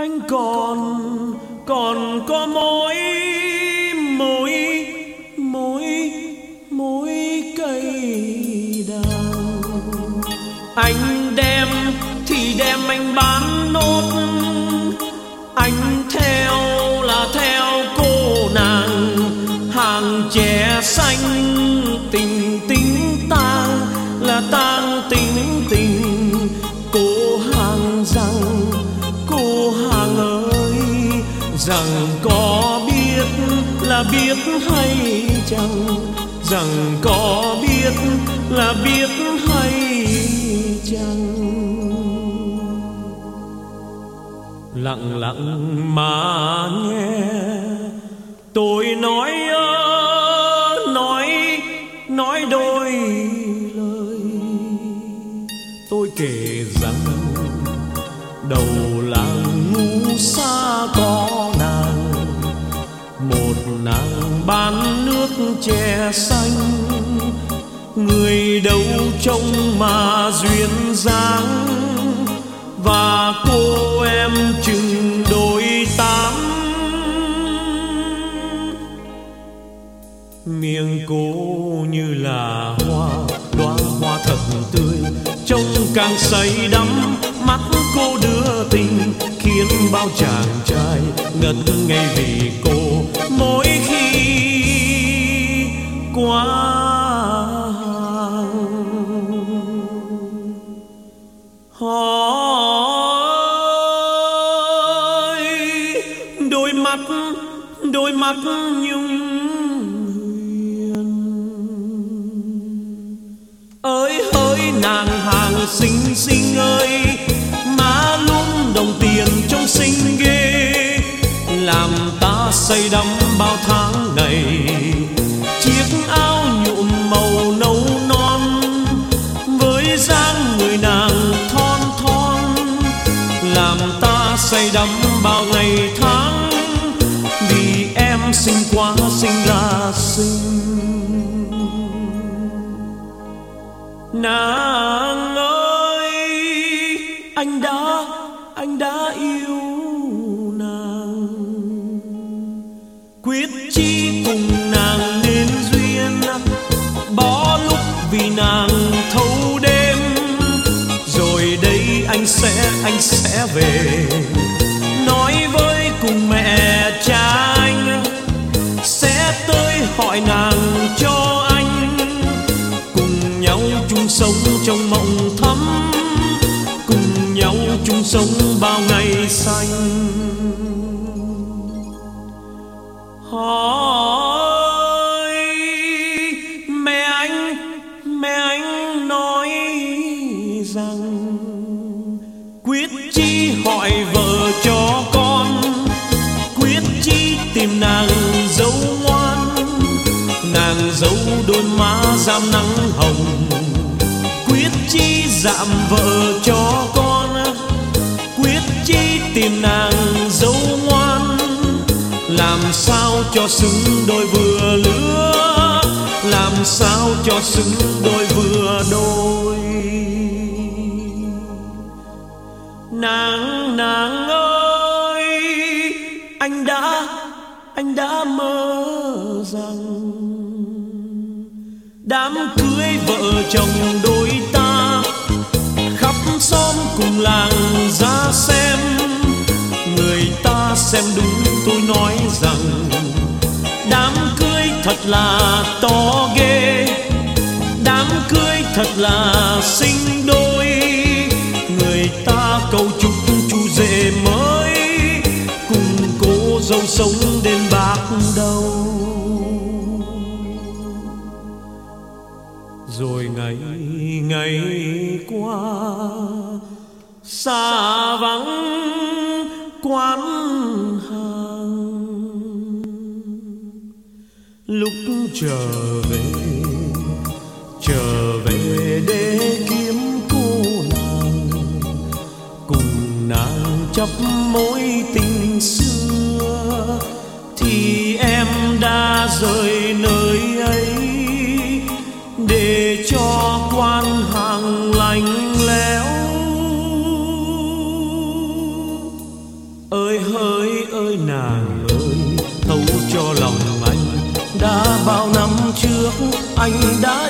anh còn còn có mối mối mối mối cây đào. Anh đem, thì đem anh bán nốt. Anh theo là theo cô nàng, hàng trẻ xanh, tình tính tang là tang, tình tình rằng có biết là biết hay chăng? Rằng có biết là biết hay chăng? Lặng lặng mà nghe tôi nói ơ, nói nói đôi bán chè xanh, người đâu trông mà duyên dáng. Và cô em chừng đôi tám. Miệng cô như là hoa, đoá hoa thật tươi. Trông càng say đắm, mắt cô đưa tình khiến bao chàng trai ngất ngây vì cô. Mỗi đôi mắt nhung huyền. Ơi, hỡi nàng hàng xinh xinh ơi, má lung đồng tiền trong xinh ghê. Làm ta say đắm bao tháng ngày chiếc áo nhuộm màu nâu non. Với dáng người nàng thon thon, làm ta say đắm bao ngày tháng vì xinh quá xinh là xinh nàng ơi, anh đã anh đã yêu nàng. Quyết chí cùng nàng nên duyên bỏ lúc vì nàng thâu đêm. Rồi đây anh sẽ anh sẽ về, nói với cùng mẹ cha. Nhau sống bao ngày xanh. Hỏi, mẹ anh mẹ anh nói rằng, quyết chi hỏi vợ cho con, quyết chi tìm nàng dấu ngoan, nàng dấu đôi má giam nắng hồng, quyết chi dạm vợ cho con chi tìm nàng dâu ngoan? Làm sao cho xứng đôi vừa lứa? Làm sao cho xứng đôi vừa đôi? Nàng nàng ơi, anh đã anh đã mơ rằng đám cưới vợ chồng đôi xem đúng tôi nói rằng đám cưới thật là to ghê. Đám cưới thật là sinh đôi. Người ta cầu chúc chú rể mới, cùng cô dâu sống đến bạc đầu. Rồi ngày ngày qua, xa vắng quán hàng. Lúc trở về trở về để kiếm cô nàng. Cùng nàng chấp mối tình xưa, thì em đã rời đã bao năm trước anh đã